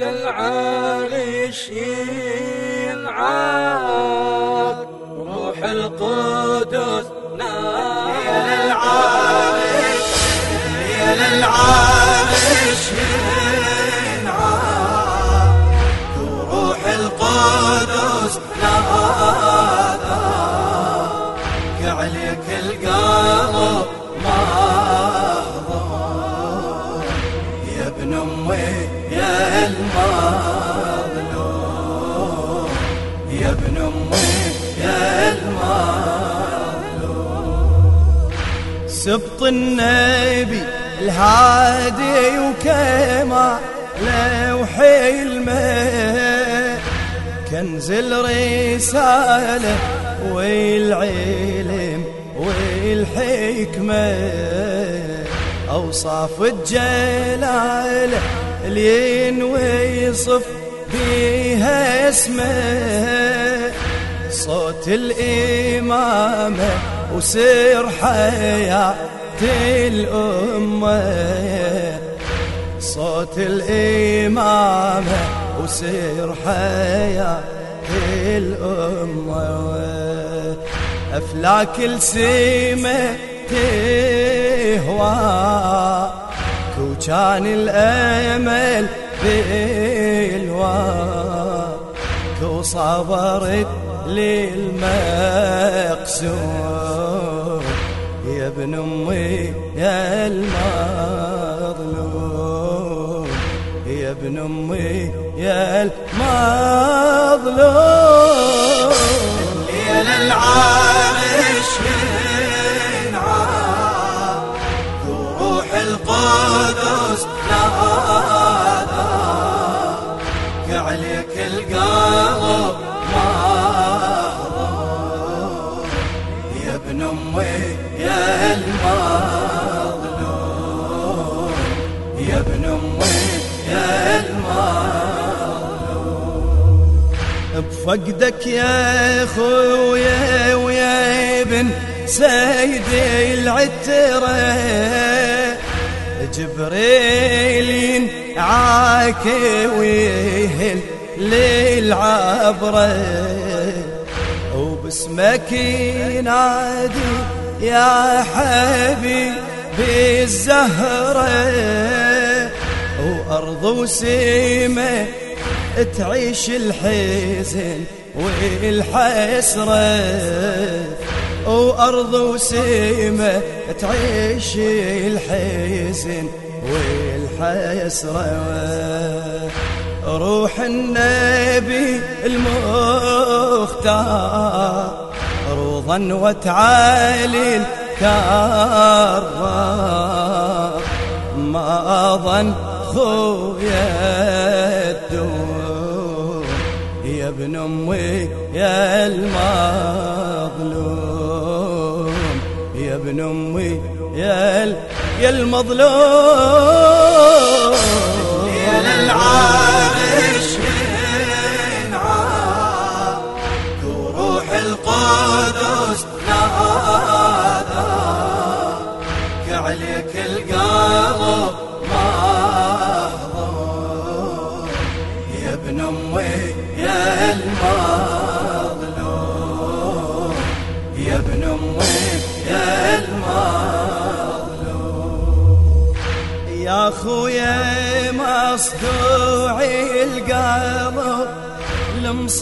للعرش سبط النبي الهادي وكما لوحي الماء. كنز الرسالة والعلم والحكمة. أوصاف الجلال لين ويصف بيها اسمه. صوت الإمامة وسير حياة الأمة. صوت الإمامة وسير حياة الأمة. أفلاك السيمة تهوى. كان الأمل بالوا صبرت للمقسوم يا ابن أمي يا المظلوم. يا ابن أمي يا المظلوم. يا للعرش ينعاد روح القدس نهادا عليك القلب مهضوم يا ابن أمي يا المظلوم يا ابن امي يا المظلوم بفقدك يا خويا ويا ابن سيدي العترة. جبريل عاكي ويهل للعبرة. وباسمك ينادي يا حبيبي الزهرة وأرض وسيمة تعيش الحزن والحسرة وأرض وسيمة تعيش الحزن والحسرة. روح النبي المختار روضا وتعالي الكرار ما ظن خويا الدور يا ابن أمي يا المظلوم. يا ابن أمي يا يا المظلوم. يا للعرش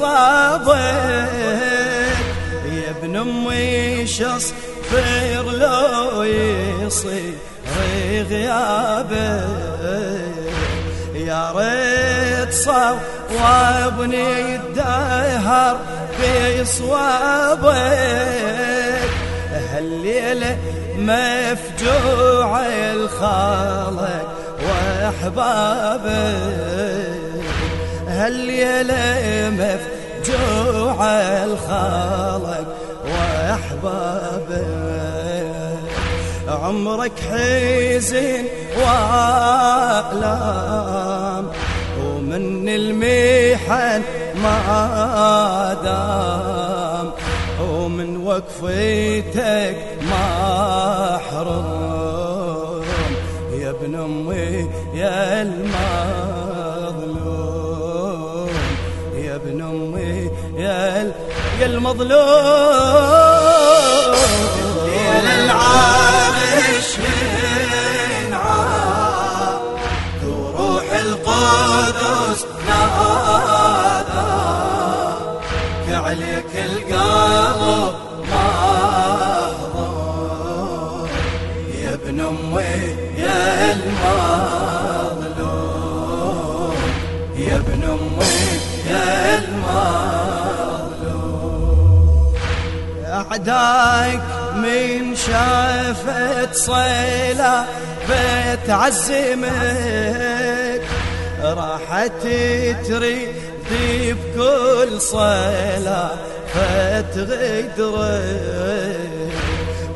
المصابك يا ابن أمي شصفر لو يصير غيابك يا ريت صوابني الدهر بصوابك هالليلة مفجوع الخالق واحبابك هالليلة مفجوع الخالق واحبابك عمرك حزن والام ومن المحن ما دام ومن وقفتك محروم. يا ابن أمي يا المظلوم يا يا المظلوم. ليل العارش من عاد وروح القدس نادى. عليك القلب محظوظ يا ابن أمي يا المظلوم يا ابن أمي يا المظلوم اعدائك من شافت صيلة بتعزمك. راحت تريد بكل صيلة فتغدرك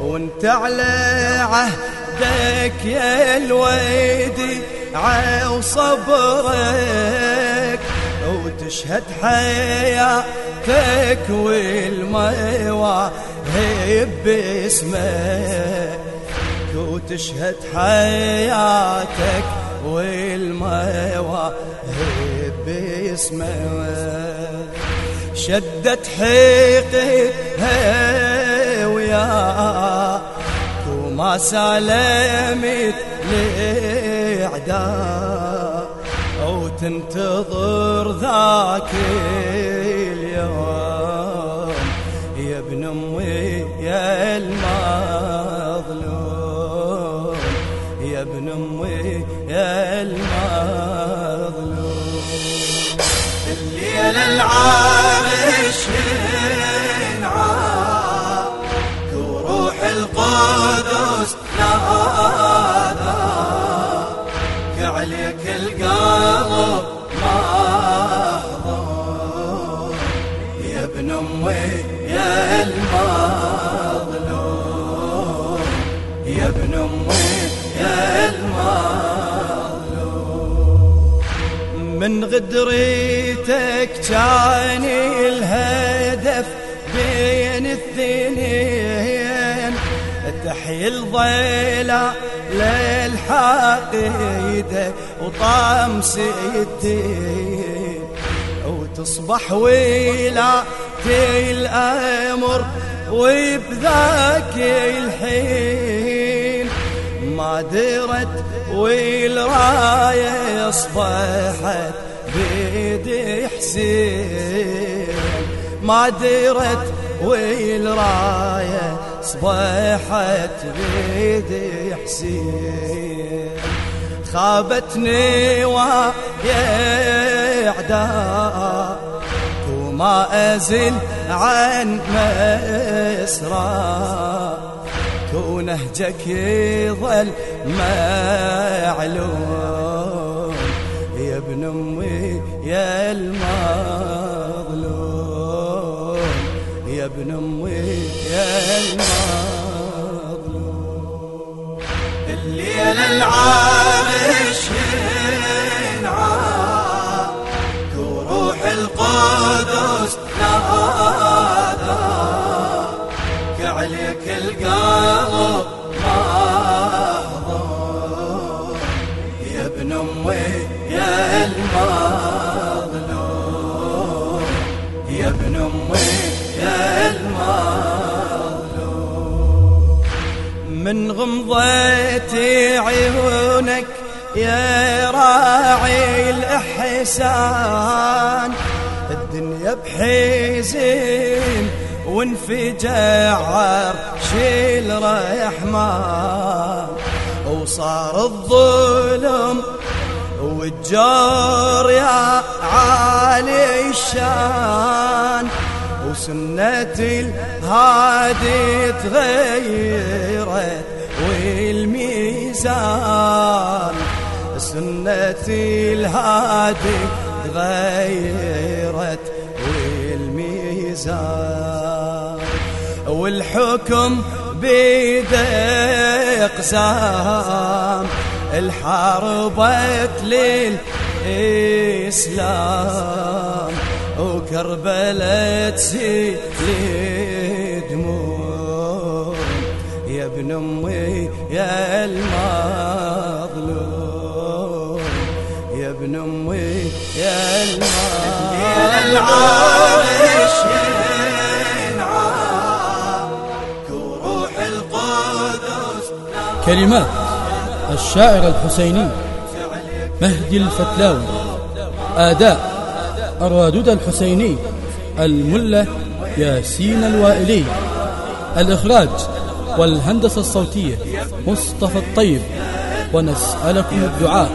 وانت على عهدك يا الويدي عو صبرك وتشهد حياتك والمواهب باسمك وتشهد حياتك والمواهب باسمك شدت حيقها وياك وما سلمت لإعداء أو تنتظر ذاك اليوم. يا ابن أمي يا المظلوم. يا ابن أمي يا المظلوم. الليل العارش يا ابن أمي يا المظلوم من غدريتك كان الهدف بين الاثنين تحيي الضيلة للحقيدة وطامس الدين وتصبح ويلاتي الأمر وبذاك الحين. ما درت والراية أصبحت بيد حسين. ما درت والراية صبحت بيد حسين. خابتني ويا أعداء وما ازل عن مسرى ونهجك يظل معلوم. يا ابن أمي يا المظلوم. يا ابن أمي يا المظلوم. الليل العارش يا ابن أمي يا المظلوم من غمضة عيونك يا راعي الإحسان. الدنيا بحزن وانفجع عرش الرحمن وصار الظلم والجار يا عالي الشان وسنة الهادي تغيرت والميزان سنة الهادي تغيرت والميزان والحكم بيد قسام الحاربت للإسلام وكربلة تسيل دموع يا ابن أمي يا المظلوم. يا ابن أمي يا المظلوم. كلمات الشاعر الحسيني مهدي الفتلاوي آداء الرادود الحسيني الملة ياسين الوائلي الإخراج والهندسة الصوتية مصطفى الطيب ونسألكم الدعاء.